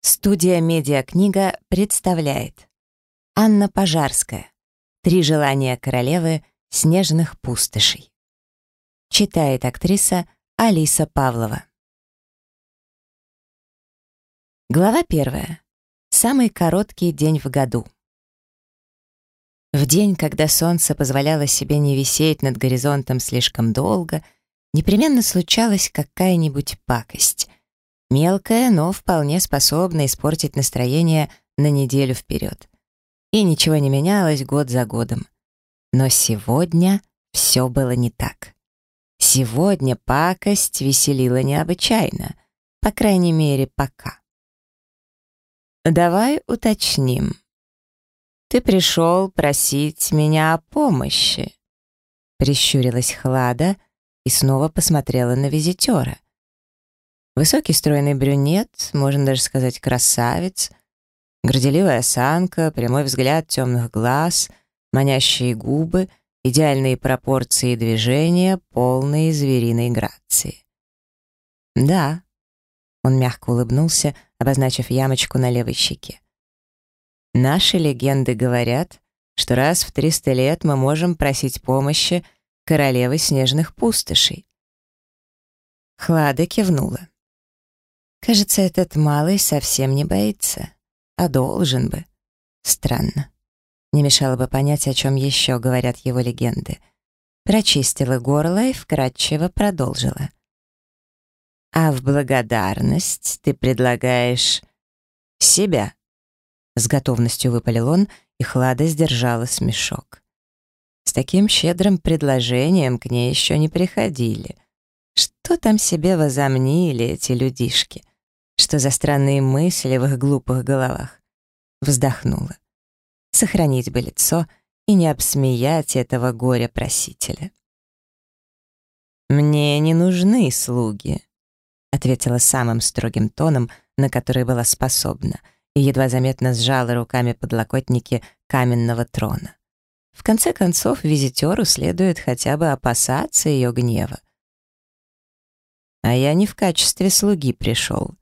Студия «Медиакнига» представляет Анна Пожарская «Три желания королевы снежных пустошей». Читает актриса Алиса Павлова. Глава первая. Самый короткий день в году. В день, когда солнце позволяло себе не висеть над горизонтом слишком долго, непременно случалась какая-нибудь пакость. Мелкая, но вполне способна испортить настроение на неделю вперед. И ничего не менялось год за годом. Но сегодня все было не так. Сегодня пакость веселила необычайно, по крайней мере, пока. «Давай уточним. Ты пришел просить меня о помощи?» Прищурилась Хлада и снова посмотрела на визитера. Высокий стройный брюнет, можно даже сказать красавец, горделивая осанка, прямой взгляд темных глаз, манящие губы, идеальные пропорции движения, полные звериной грации. «Да», — он мягко улыбнулся, обозначив ямочку на левой щеке. «Наши легенды говорят, что раз в 300 лет мы можем просить помощи королевы снежных пустошей». Хлада кивнула. Кажется, этот малый совсем не боится, а должен бы. Странно. Не мешало бы понять, о чем еще говорят его легенды. Прочистила горло и вкратчиво продолжила. «А в благодарность ты предлагаешь себя?» С готовностью выпалил он, и Хлада сдержала смешок. С таким щедрым предложением к ней еще не приходили. Что там себе возомнили эти людишки? Что за странные мысли в их глупых головах? Вздохнула. Сохранить бы лицо и не обсмеять этого горя-просителя. «Мне не нужны слуги», — ответила самым строгим тоном, на который была способна, и едва заметно сжала руками подлокотники каменного трона. В конце концов, визитеру следует хотя бы опасаться ее гнева. «А я не в качестве слуги пришел»,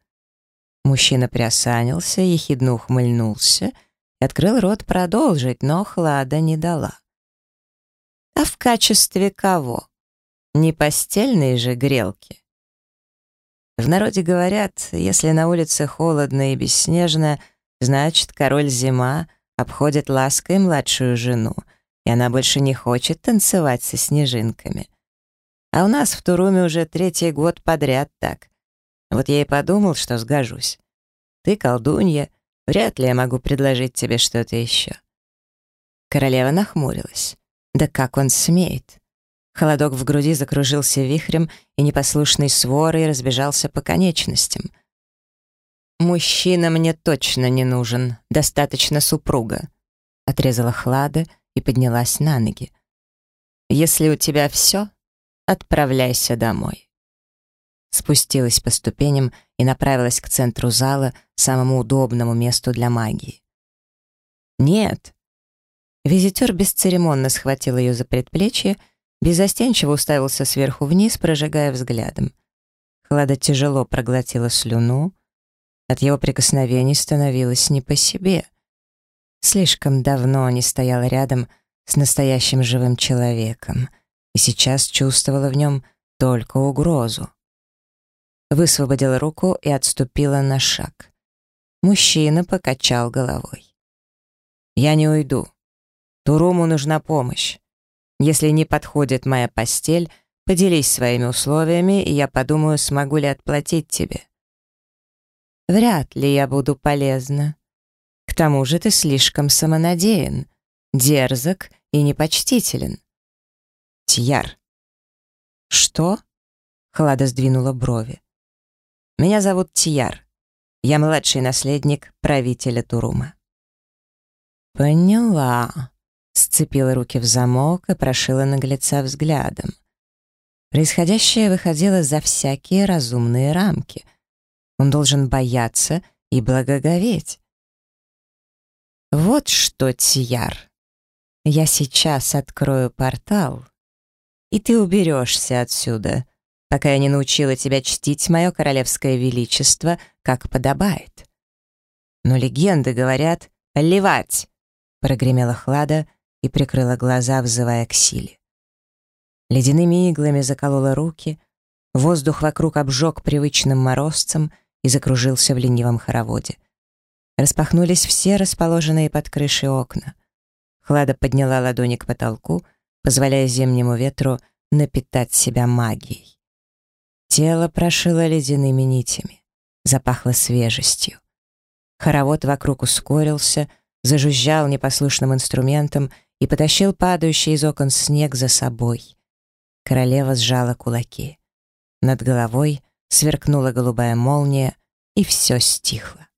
Мужчина приосанился, ехидно ухмыльнулся и открыл рот продолжить, но Хлада не дала. «А в качестве кого? Не постельные же грелки?» В народе говорят, если на улице холодно и бесснежно, значит, король зима обходит лаской младшую жену, и она больше не хочет танцевать со снежинками. А у нас в Туруме уже третий год подряд так. Вот я и подумал, что сгожусь. Ты колдунья, вряд ли я могу предложить тебе что-то еще. Королева нахмурилась. Да как он смеет? Холодок в груди закружился вихрем, и непослушный сворой разбежался по конечностям. «Мужчина мне точно не нужен, достаточно супруга», — отрезала Хлада и поднялась на ноги. «Если у тебя все, отправляйся домой» спустилась по ступеням и направилась к центру зала, самому удобному месту для магии. «Нет!» Визитер бесцеремонно схватил ее за предплечье, безостенчиво уставился сверху вниз, прожигая взглядом. Хлада тяжело проглотила слюну. От его прикосновений становилось не по себе. Слишком давно не стояла рядом с настоящим живым человеком и сейчас чувствовала в нем только угрозу высвободила руку и отступила на шаг. Мужчина покачал головой. «Я не уйду. Туруму нужна помощь. Если не подходит моя постель, поделись своими условиями, и я подумаю, смогу ли отплатить тебе». «Вряд ли я буду полезна. К тому же ты слишком самонадеян, дерзок и непочтителен». «Тьяр». «Что?» — Хлада сдвинула брови. Меня зовут Тияр. Я младший наследник правителя Турума». «Поняла», — сцепила руки в замок и прошила наглеца взглядом. Происходящее выходило за всякие разумные рамки. Он должен бояться и благоговеть. «Вот что, Тияр, я сейчас открою портал, и ты уберешься отсюда», пока я не научила тебя чтить мое королевское величество, как подобает. Но легенды говорят «Ливать!» Прогремела Хлада и прикрыла глаза, взывая к силе. Ледяными иглами заколола руки, воздух вокруг обжег привычным морозцем и закружился в ленивом хороводе. Распахнулись все расположенные под крышей окна. Хлада подняла ладони к потолку, позволяя зимнему ветру напитать себя магией. Тело прошило ледяными нитями, запахло свежестью. Хоровод вокруг ускорился, зажужжал непослушным инструментом и потащил падающий из окон снег за собой. Королева сжала кулаки. Над головой сверкнула голубая молния, и все стихло.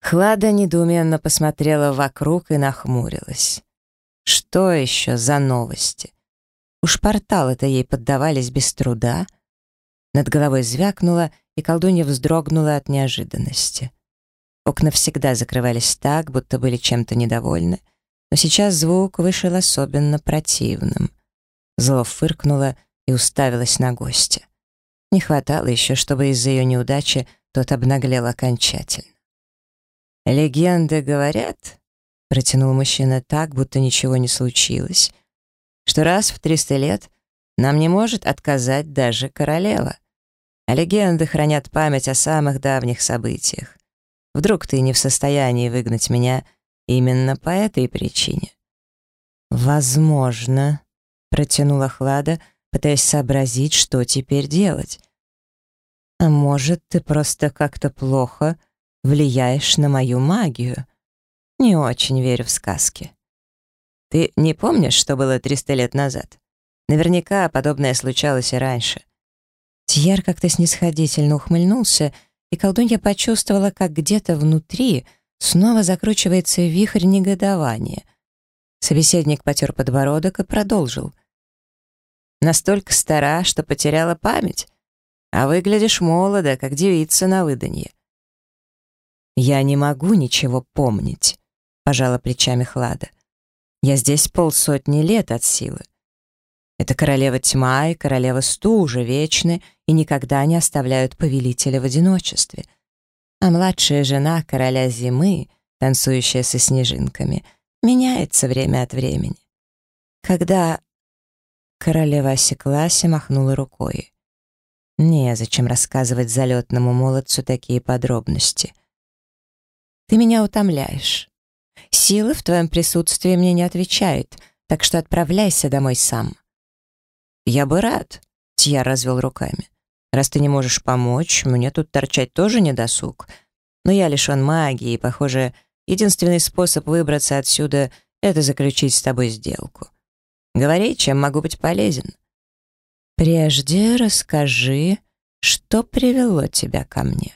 Хлада недоуменно посмотрела вокруг и нахмурилась. Что еще за новости? Уж порталы-то ей поддавались без труда. Над головой звякнуло, и колдунья вздрогнула от неожиданности. Окна всегда закрывались так, будто были чем-то недовольны, но сейчас звук вышел особенно противным. Зло фыркнула и уставилась на гостя. Не хватало еще, чтобы из-за ее неудачи тот обнаглел окончательно. «Легенды говорят», — протянул мужчина так, будто ничего не случилось, что раз в триста лет нам не может отказать даже королева. А легенды хранят память о самых давних событиях. Вдруг ты не в состоянии выгнать меня именно по этой причине?» «Возможно», — протянула Хлада, пытаясь сообразить, что теперь делать. «А может, ты просто как-то плохо влияешь на мою магию? Не очень верю в сказки». «Ты не помнишь, что было 300 лет назад? Наверняка подобное случалось и раньше». Тьер как-то снисходительно ухмыльнулся, и колдунья почувствовала, как где-то внутри снова закручивается вихрь негодования. Собеседник потер подбородок и продолжил. «Настолько стара, что потеряла память, а выглядишь молодо, как девица на выданье». «Я не могу ничего помнить», — пожала плечами Хлада. «Я здесь полсотни лет от силы. Это королева тьма и королева стужа вечны и никогда не оставляют повелителя в одиночестве. А младшая жена короля зимы, танцующая со снежинками, меняется время от времени. Когда королева осеклась и махнула рукой. Незачем рассказывать залетному молодцу такие подробности. Ты меня утомляешь. Сила в твоем присутствии мне не отвечает, так что отправляйся домой сам. «Я бы рад», — Тья развел руками. «Раз ты не можешь помочь, мне тут торчать тоже не досуг. Но я лишён магии, и, похоже, единственный способ выбраться отсюда — это заключить с тобой сделку. Говори, чем могу быть полезен». «Прежде расскажи, что привело тебя ко мне».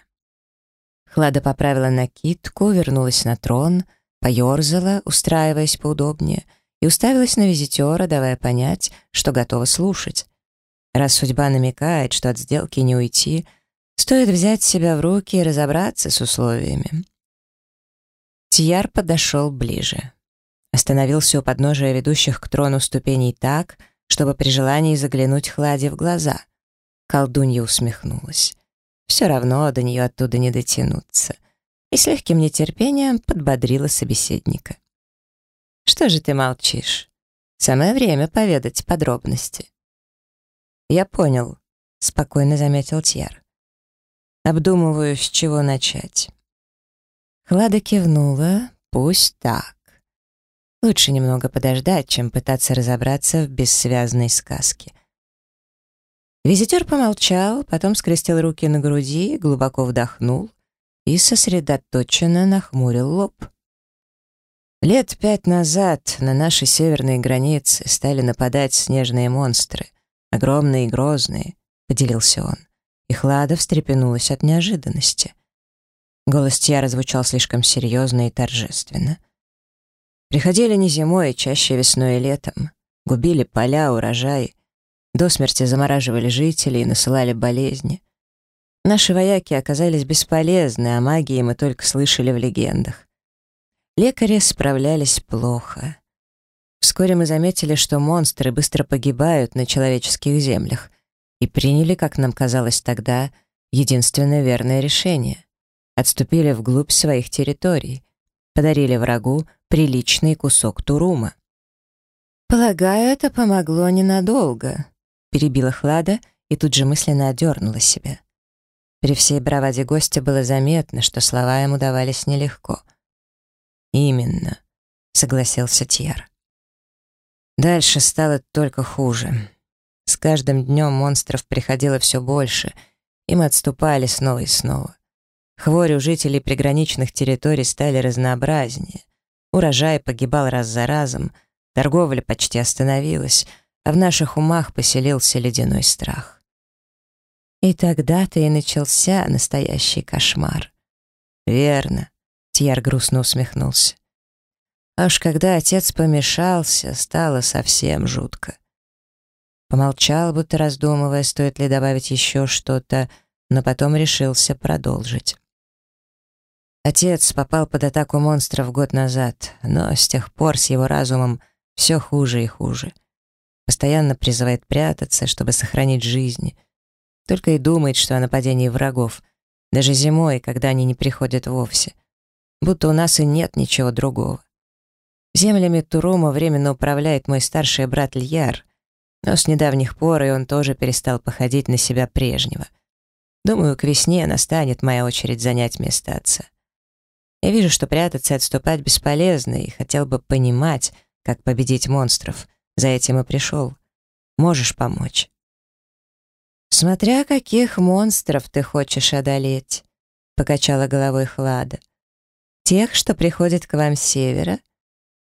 Хлада поправила накидку, вернулась на трон, поёрзала, устраиваясь поудобнее — и уставилась на визитера, давая понять, что готова слушать. Раз судьба намекает, что от сделки не уйти, стоит взять себя в руки и разобраться с условиями. Тияр подошел ближе. Остановился у подножия ведущих к трону ступеней так, чтобы при желании заглянуть Хладе в глаза. Колдунья усмехнулась. Все равно до нее оттуда не дотянуться. И с легким нетерпением подбодрила собеседника. Что же ты молчишь? Самое время поведать подробности. Я понял, спокойно заметил Тьер. Обдумываю, с чего начать. Хлада кивнула, пусть так. Лучше немного подождать, чем пытаться разобраться в бессвязной сказке. Визитер помолчал, потом скрестил руки на груди, глубоко вдохнул и сосредоточенно нахмурил лоб. Лет пять назад на нашей северной границе стали нападать снежные монстры, огромные и грозные, — поделился он. И Хлада встрепенулась от неожиданности. Голос Тьяра звучал слишком серьезно и торжественно. Приходили не зимой, а чаще весной и летом. Губили поля, урожай. До смерти замораживали жителей и насылали болезни. Наши вояки оказались бесполезны, а магии мы только слышали в легендах. Лекари справлялись плохо. Вскоре мы заметили, что монстры быстро погибают на человеческих землях и приняли, как нам казалось тогда, единственное верное решение отступили вглубь своих территорий, подарили врагу приличный кусок Турума. «Полагаю, это помогло ненадолго», — перебила Хлада и тут же мысленно одернула себя. При всей браваде гостя было заметно, что слова ему давались нелегко. «Именно», — согласился Тьер. Дальше стало только хуже. С каждым днем монстров приходило все больше, и мы отступали снова и снова. Хворь у жителей приграничных территорий стали разнообразнее. Урожай погибал раз за разом, торговля почти остановилась, а в наших умах поселился ледяной страх. И тогда-то и начался настоящий кошмар. «Верно», — Тьяр грустно усмехнулся. Аж когда отец помешался, стало совсем жутко. Помолчал, будто раздумывая, стоит ли добавить еще что-то, но потом решился продолжить. Отец попал под атаку монстров год назад, но с тех пор с его разумом все хуже и хуже. Постоянно призывает прятаться, чтобы сохранить жизнь. Только и думает, что о нападении врагов, даже зимой, когда они не приходят вовсе. Будто у нас и нет ничего другого. Землями Турума временно управляет мой старший брат Льяр, но с недавних пор и он тоже перестал походить на себя прежнего. Думаю, к весне настанет моя очередь занять место отца. Я вижу, что прятаться и отступать бесполезно, и хотел бы понимать, как победить монстров. За этим и пришел. Можешь помочь. «Смотря каких монстров ты хочешь одолеть», — покачала головой Хлада. «Тех, что приходят к вам с севера,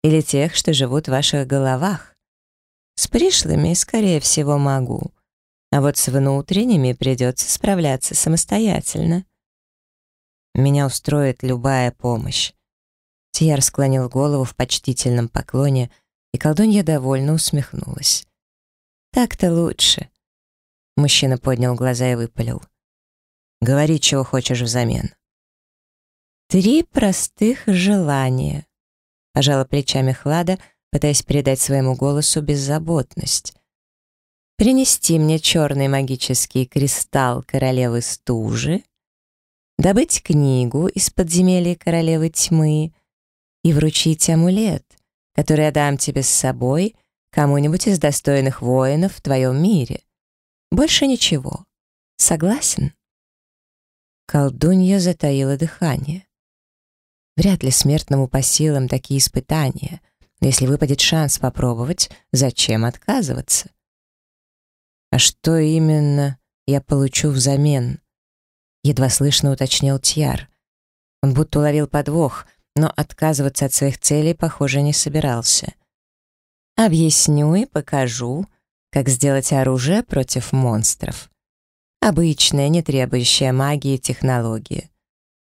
или тех, что живут в ваших головах? С пришлыми, скорее всего, могу. А вот с внутренними придется справляться самостоятельно. Меня устроит любая помощь. Тияр склонил голову в почтительном поклоне, и колдунья довольно усмехнулась. «Так-то лучше». Мужчина поднял глаза и выпалил. «Говори, чего хочешь взамен». «Три простых желания», — пожала плечами Хлада, пытаясь передать своему голосу беззаботность. «Принести мне черный магический кристалл королевы стужи, добыть книгу из подземелья королевы тьмы и вручить амулет, который я дам тебе с собой кому-нибудь из достойных воинов в твоем мире. Больше ничего. Согласен?» Колдунья затаила дыхание. Вряд ли смертному по силам такие испытания. Но если выпадет шанс попробовать, зачем отказываться? А что именно я получу взамен? Едва слышно уточнил Тьяр. Он будто уловил подвох, но отказываться от своих целей, похоже, не собирался. Объясню и покажу, как сделать оружие против монстров. Обычная, не требующая магии технология.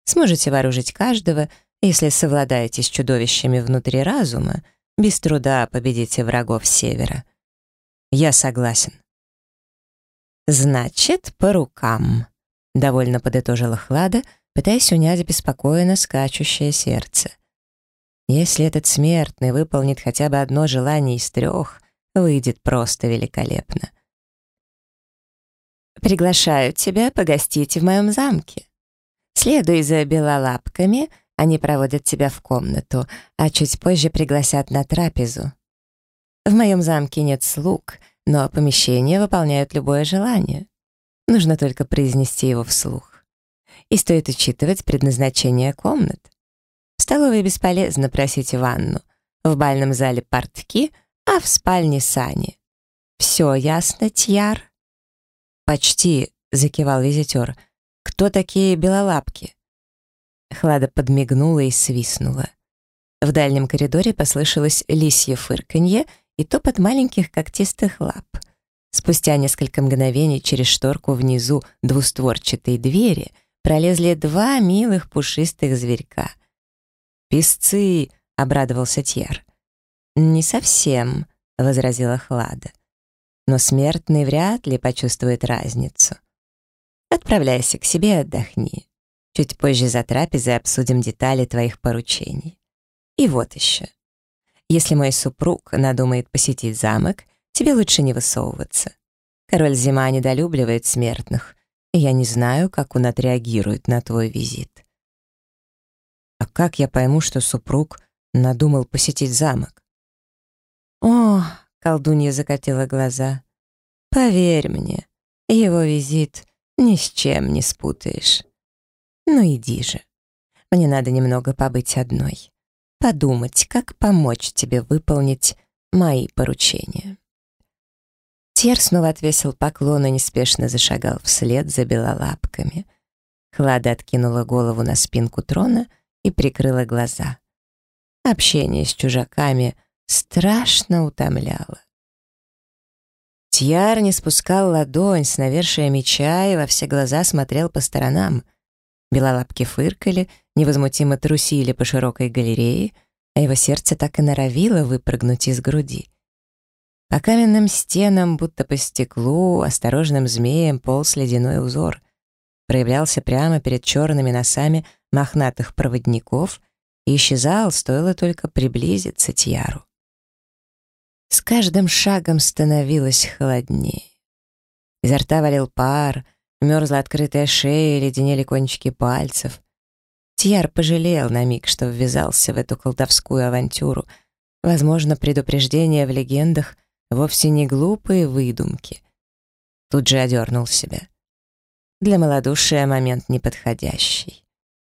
Сможете вооружить каждого — если совладаете с чудовищами внутри разума, без труда победите врагов севера. Я согласен. Значит, по рукам, довольно подытожила Хлада, пытаясь унять беспокойно скачущее сердце. Если этот смертный выполнит хотя бы одно желание из трех, выйдет просто великолепно. «Приглашаю тебя погостить в моем замке. Следуй за белолапками они проводят тебя в комнату, а чуть позже пригласят на трапезу. В моем замке нет слуг, но помещения выполняют любое желание. Нужно только произнести его вслух. И стоит учитывать предназначение комнат. В столовой бесполезно просить ванну, в бальном зале портки, а в спальне сани. Все ясно, Тьяр? «Почти», — закивал визитер. «Кто такие белолапки?» Хлада подмигнула и свистнула. В дальнем коридоре послышалось лисье фырканье и топот маленьких когтистых лап. Спустя несколько мгновений через шторку внизу двустворчатой двери пролезли два милых пушистых зверька. «Песцы!» — обрадовался Тьер. «Не совсем», — возразила Хлада. «Но смертный вряд ли почувствует разницу. Отправляйся к себе отдохни. Чуть позже за трапезой обсудим детали твоих поручений. И вот еще. Если мой супруг надумает посетить замок, тебе лучше не высовываться. Король Зима недолюбливает смертных, и я не знаю, как он отреагирует на твой визит. как я пойму, что супруг надумал посетить замок? О, колдунья закатила глаза. Поверь мне, его визит ни с чем не спутаешь. Ну иди же. Мне надо немного побыть одной. Подумать, как помочь тебе выполнить мои поручения. Тьер снова отвесил поклон и неспешно зашагал вслед за белолапками. Хлада откинула голову на спинку трона и прикрыла глаза. Общение с чужаками страшно утомляло. Тьяр не спускал ладонь с навершия меча и во все глаза смотрел по сторонам. Белолапки фыркали, невозмутимо трусили по широкой галерее, а его сердце так и норовило выпрыгнуть из груди. По каменным стенам, будто по стеклу, осторожным змеем полз ледяной узор. Проявлялся прямо перед черными носами мохнатых проводников и исчезал, стоило только приблизиться Тьяру. С каждым шагом становилось холоднее. Изо рта валил пар, мерзла открытая шея, леденели кончики пальцев. Тьяр пожалел на миг, что ввязался в эту колдовскую авантюру. Возможно, предупреждения в легендах вовсе не глупые выдумки. Тут же одернул себя. Для малодушия момент неподходящий.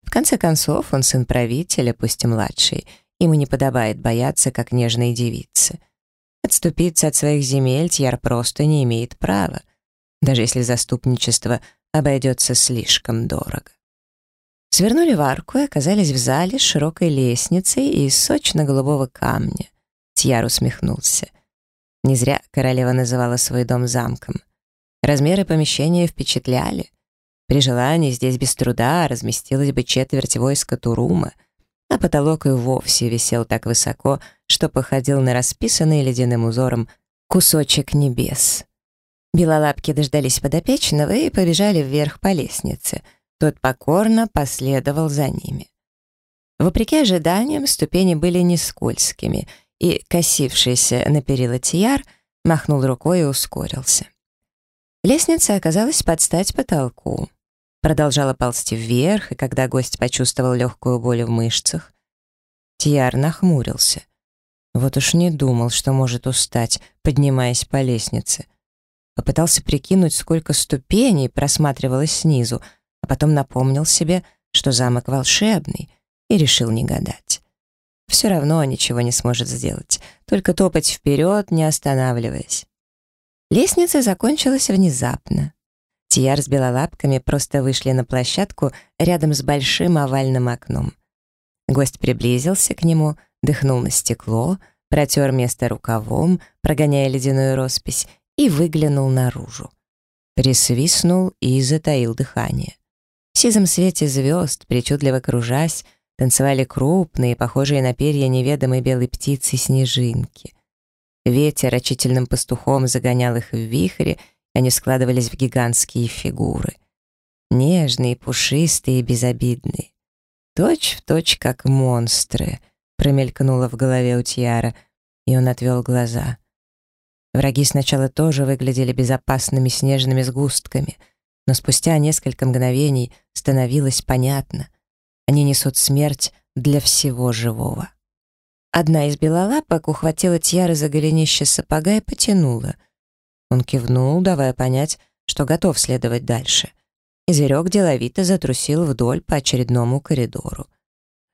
В конце концов, он сын правителя, пусть и младший, ему не подобает бояться, как нежной девицы — Отступиться от своих земель Тьяр просто не имеет права, даже если заступничество обойдется слишком дорого. Свернули в арку и оказались в зале с широкой лестницей из сочно-голубого камня. Тьяр усмехнулся. Не зря королева называла свой дом замком. Размеры помещения впечатляли. При желании здесь без труда разместилась бы четверть войска Турума — а потолок и вовсе висел так высоко, что походил на расписанный ледяным узором кусочек небес. Белолапки дождались подопечного и побежали вверх по лестнице. Тот покорно последовал за ними. Вопреки ожиданиям, ступени были не скользкими, и косившийся на перила Тияр махнул рукой и ускорился. Лестница оказалась под стать потолку. Продолжала ползти вверх, и когда гость почувствовал легкую боль в мышцах, Тьяр нахмурился. Вот уж не думал, что может устать, поднимаясь по лестнице. Попытался прикинуть, сколько ступеней просматривалось снизу, а потом напомнил себе, что замок волшебный, и решил не гадать. Все равно ничего не сможет сделать, только топать вперед, не останавливаясь. Лестница закончилась внезапно. Тияр с белолапками просто вышли на площадку рядом с большим овальным окном. Гость приблизился к нему, дыхнул на стекло, протер место рукавом, прогоняя ледяную роспись, и выглянул наружу. Присвистнул и затаил дыхание. В сизом свете звезд, причудливо кружась, танцевали крупные, похожие на перья неведомой белой птицы снежинки. Ветер рачительным пастухом загонял их в вихре, они складывались в гигантские фигуры. Нежные, пушистые и безобидные. Точь в точь, как монстры, промелькнуло в голове у Тьяра, и он отвел глаза. Враги сначала тоже выглядели безопасными снежными сгустками, но спустя несколько мгновений становилось понятно. Они несут смерть для всего живого. Одна из белолапок ухватила Тьяра за голенище сапога и потянула — он кивнул, давая понять, что готов следовать дальше. И зверек деловито затрусил вдоль по очередному коридору.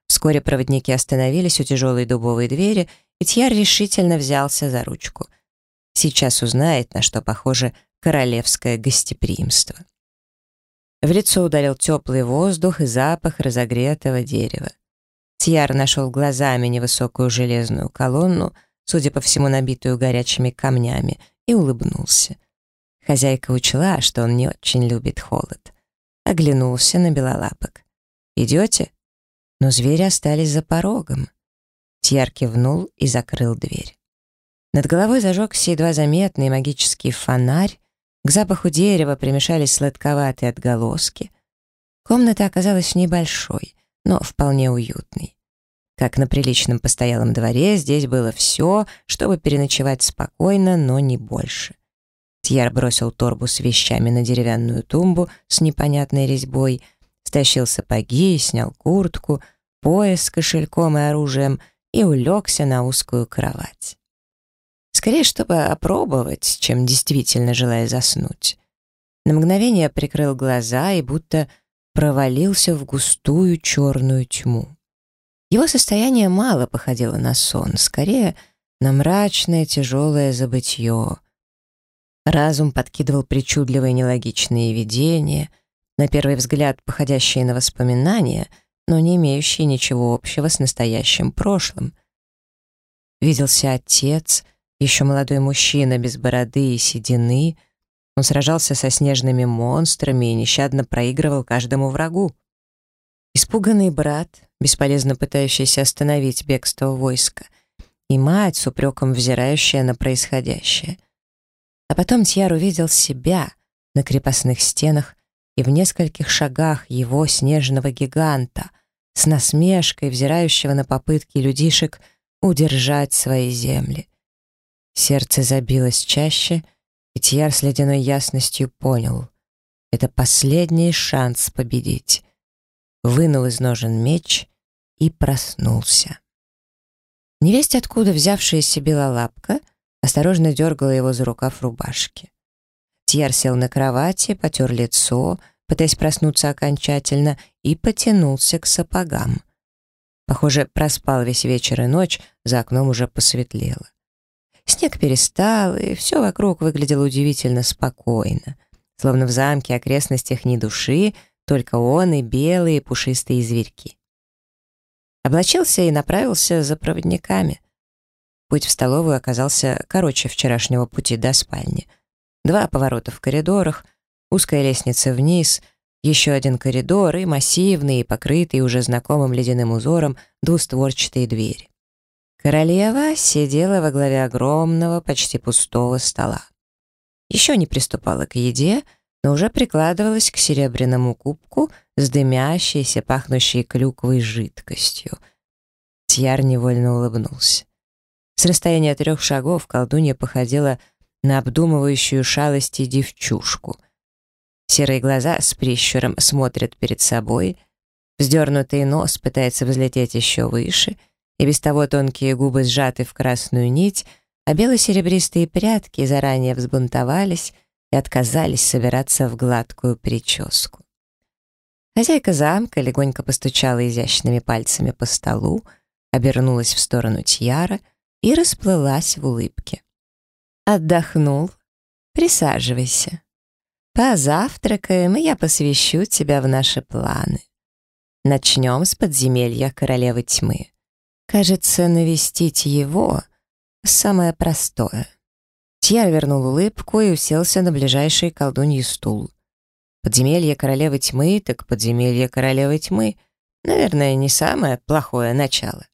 Вскоре проводники остановились у тяжелой дубовой двери, и Тьяр решительно взялся за ручку. Сейчас узнает, на что похоже королевское гостеприимство. В лицо ударил теплый воздух и запах разогретого дерева. Тьяр нашел глазами невысокую железную колонну, судя по всему, набитую горячими камнями, и улыбнулся. Хозяйка учла, что он не очень любит холод. Оглянулся на белолапок. «Идете?» Но звери остались за порогом. Тьяр кивнул и закрыл дверь. Над головой зажегся едва заметный магический фонарь, к запаху дерева примешались сладковатые отголоски. Комната оказалась небольшой, но вполне уютной. Как на приличном постоялом дворе, здесь было все, чтобы переночевать спокойно, но не больше. Тьяр бросил торбу с вещами на деревянную тумбу с непонятной резьбой, стащил сапоги, снял куртку, пояс с кошельком и оружием и улегся на узкую кровать. Скорее, чтобы опробовать, чем действительно желая заснуть. На мгновение прикрыл глаза и будто провалился в густую черную тьму. Его состояние мало походило на сон, скорее на мрачное тяжелое забытье. Разум подкидывал причудливые нелогичные видения, на первый взгляд походящие на воспоминания, но не имеющие ничего общего с настоящим прошлым. Виделся отец, еще молодой мужчина без бороды и седины, он сражался со снежными монстрами и нещадно проигрывал каждому врагу. Испуганный брат, бесполезно пытающийся остановить бегство войска, и мать с упреком взирающая на происходящее. А потом Тьяр увидел себя на крепостных стенах и в нескольких шагах его снежного гиганта, с насмешкой взирающего на попытки людишек удержать свои земли. Сердце забилось чаще — и Тьяр с ледяной ясностью понял — это последний шанс победить. Вынул из ножен меч и проснулся. Невесть, откуда взявшаяся белолапка, осторожно дергала его за рукав рубашки. Тьяр сел на кровати, потер лицо, пытаясь проснуться окончательно, и потянулся к сапогам. Похоже, проспал весь вечер и ночь, за окном уже посветлело. Снег перестал, и все вокруг выглядело удивительно спокойно. Словно в замке окрестностях ни души, только он и белые пушистые зверьки. Облачился и направился за проводниками. Путь в столовую оказался короче вчерашнего пути до спальни. Два поворота в коридорах, узкая лестница вниз, еще один коридор и массивные, покрытые уже знакомым ледяным узором двустворчатые двери. Королева сидела во главе огромного, почти пустого стола. Еще не приступала к еде, но уже прикладывалась к серебряному кубку с дымящейся, пахнущей клюквой жидкостью. Тьяр невольно улыбнулся. С расстояния трех шагов колдунья походила на обдумывающую шалости девчушку. Серые глаза с прищуром смотрят перед собой, вздернутый нос пытается взлететь еще выше — и без того тонкие губы сжаты в красную нить, а бело-серебристые прядки заранее взбунтовались и отказались собираться в гладкую прическу. Хозяйка замка легонько постучала изящными пальцами по столу, обернулась в сторону Тьяра и расплылась в улыбке. «Отдохнул? Присаживайся. Позавтракаем, и я посвящу тебя в наши планы. Начнем с подземелья Королевы Тьмы. Кажется, навестить его — самое простое. Тьяр вернул улыбку и уселся на ближайший колдуньи стул. Подземелье королевы тьмы, так подземелье королевы тьмы. Наверное, не самое плохое начало.